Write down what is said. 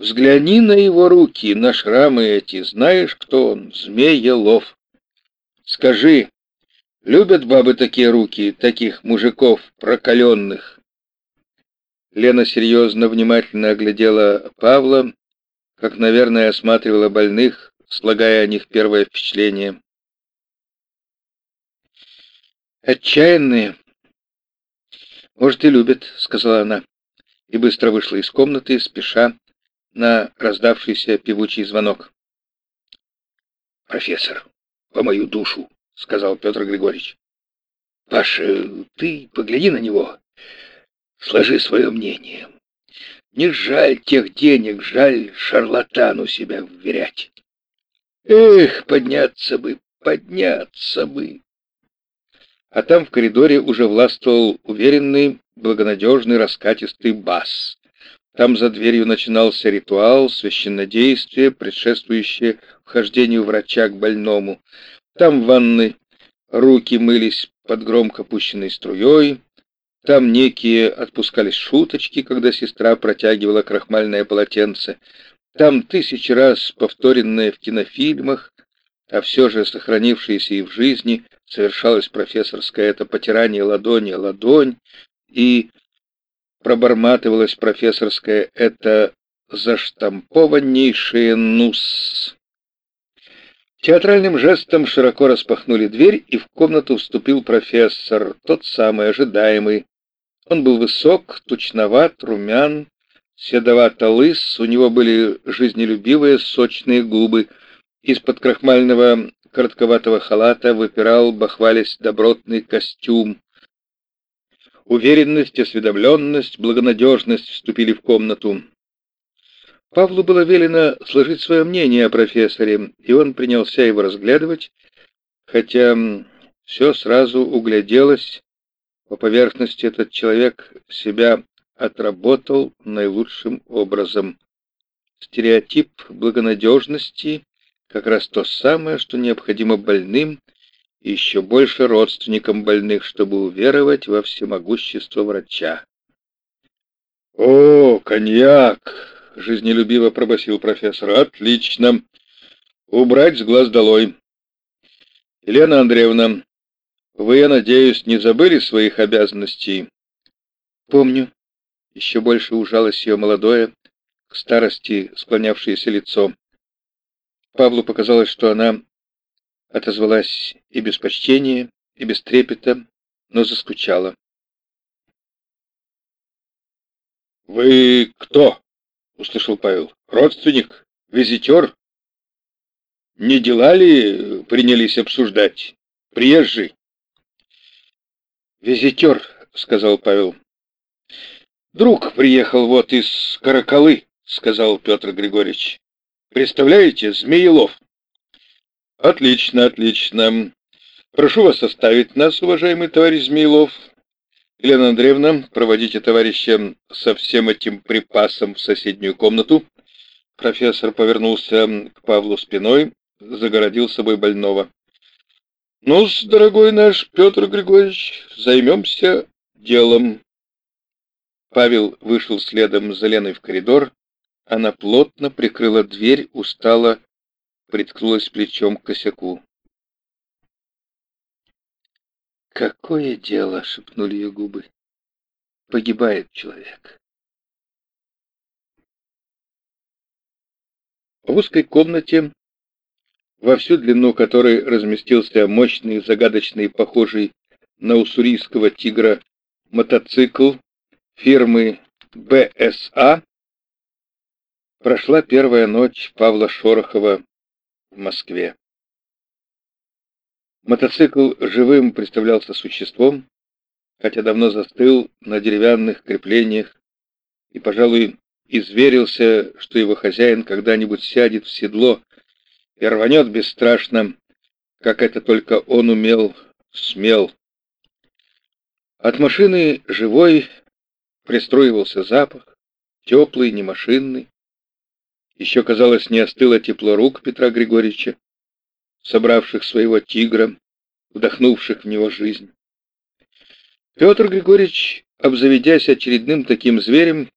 Взгляни на его руки, на шрамы эти. Знаешь, кто он? Змеелов. Скажи, любят бабы такие руки, таких мужиков прокаленных? Лена серьезно, внимательно оглядела Павла, как, наверное, осматривала больных, слагая о них первое впечатление. «Отчаянные. Может, и любят», — сказала она, и быстро вышла из комнаты, спеша на раздавшийся певучий звонок. «Профессор, по мою душу», — сказал Петр Григорьевич. «Паша, ты погляди на него, сложи свое мнение. Не жаль тех денег, жаль шарлатану себя вверять. Эх, подняться бы, подняться бы!» А там в коридоре уже властвовал уверенный, благонадежный, раскатистый бас. Там за дверью начинался ритуал, священнодействие, предшествующее вхождению врача к больному. Там в ванной руки мылись под громко пущенной струей. Там некие отпускались шуточки, когда сестра протягивала крахмальное полотенце. Там тысячи раз повторенное в кинофильмах, а все же сохранившееся и в жизни, совершалось профессорское это потирание ладони ладонь и проборматывалось профессорское это заштампованнейшее «нус». Театральным жестом широко распахнули дверь, и в комнату вступил профессор, тот самый, ожидаемый. Он был высок, тучноват, румян, седовато-лыс, у него были жизнелюбивые, сочные губы. Из-под крахмального коротковатого халата выпирал, бахвались добротный костюм. Уверенность, осведомленность, благонадежность вступили в комнату. Павлу было велено сложить свое мнение о профессоре, и он принялся его разглядывать, хотя все сразу угляделось, по поверхности этот человек себя отработал наилучшим образом. Стереотип благонадежности как раз то самое, что необходимо больным и еще больше родственникам больных, чтобы уверовать во всемогущество врача. «О, коньяк!» — жизнелюбиво пробасил профессор. «Отлично! Убрать с глаз долой!» «Елена Андреевна, вы, я надеюсь, не забыли своих обязанностей?» «Помню». Еще больше ужалось ее молодое, к старости склонявшееся лицо. Павлу показалось, что она отозвалась и без почтения, и без трепета, но заскучала. «Вы кто?» — услышал Павел. «Родственник? Визитер? Не дела ли принялись обсуждать? Приезжий?» «Визитер», — сказал Павел. «Друг приехал вот из Каракалы», — сказал Петр Григорьевич. «Представляете, Змеелов». Отлично, отлично. Прошу вас оставить нас, уважаемый товарищ Змеилов. Елена Андреевна, проводите товарища со всем этим припасом в соседнюю комнату. Профессор повернулся к Павлу спиной, загородил собой больного. ну дорогой наш Петр Григорьевич, займемся делом. Павел вышел следом за Леной в коридор. Она плотно прикрыла дверь, устало приткнулась плечом к косяку. «Какое дело!» — шепнули ее губы. «Погибает человек». В узкой комнате, во всю длину которой разместился мощный, загадочный, похожий на уссурийского тигра мотоцикл фирмы БСА, прошла первая ночь Павла Шорохова в Москве. Мотоцикл живым представлялся существом, хотя давно застыл на деревянных креплениях и, пожалуй, изверился, что его хозяин когда-нибудь сядет в седло и рванет бесстрашно, как это только он умел, смел. От машины живой пристроивался запах, теплый, не машинный, еще, казалось, не остыло тепло рук Петра Григорьевича, собравших своего тигра, вдохнувших в него жизнь. Петр Григорьевич, обзаведясь очередным таким зверем,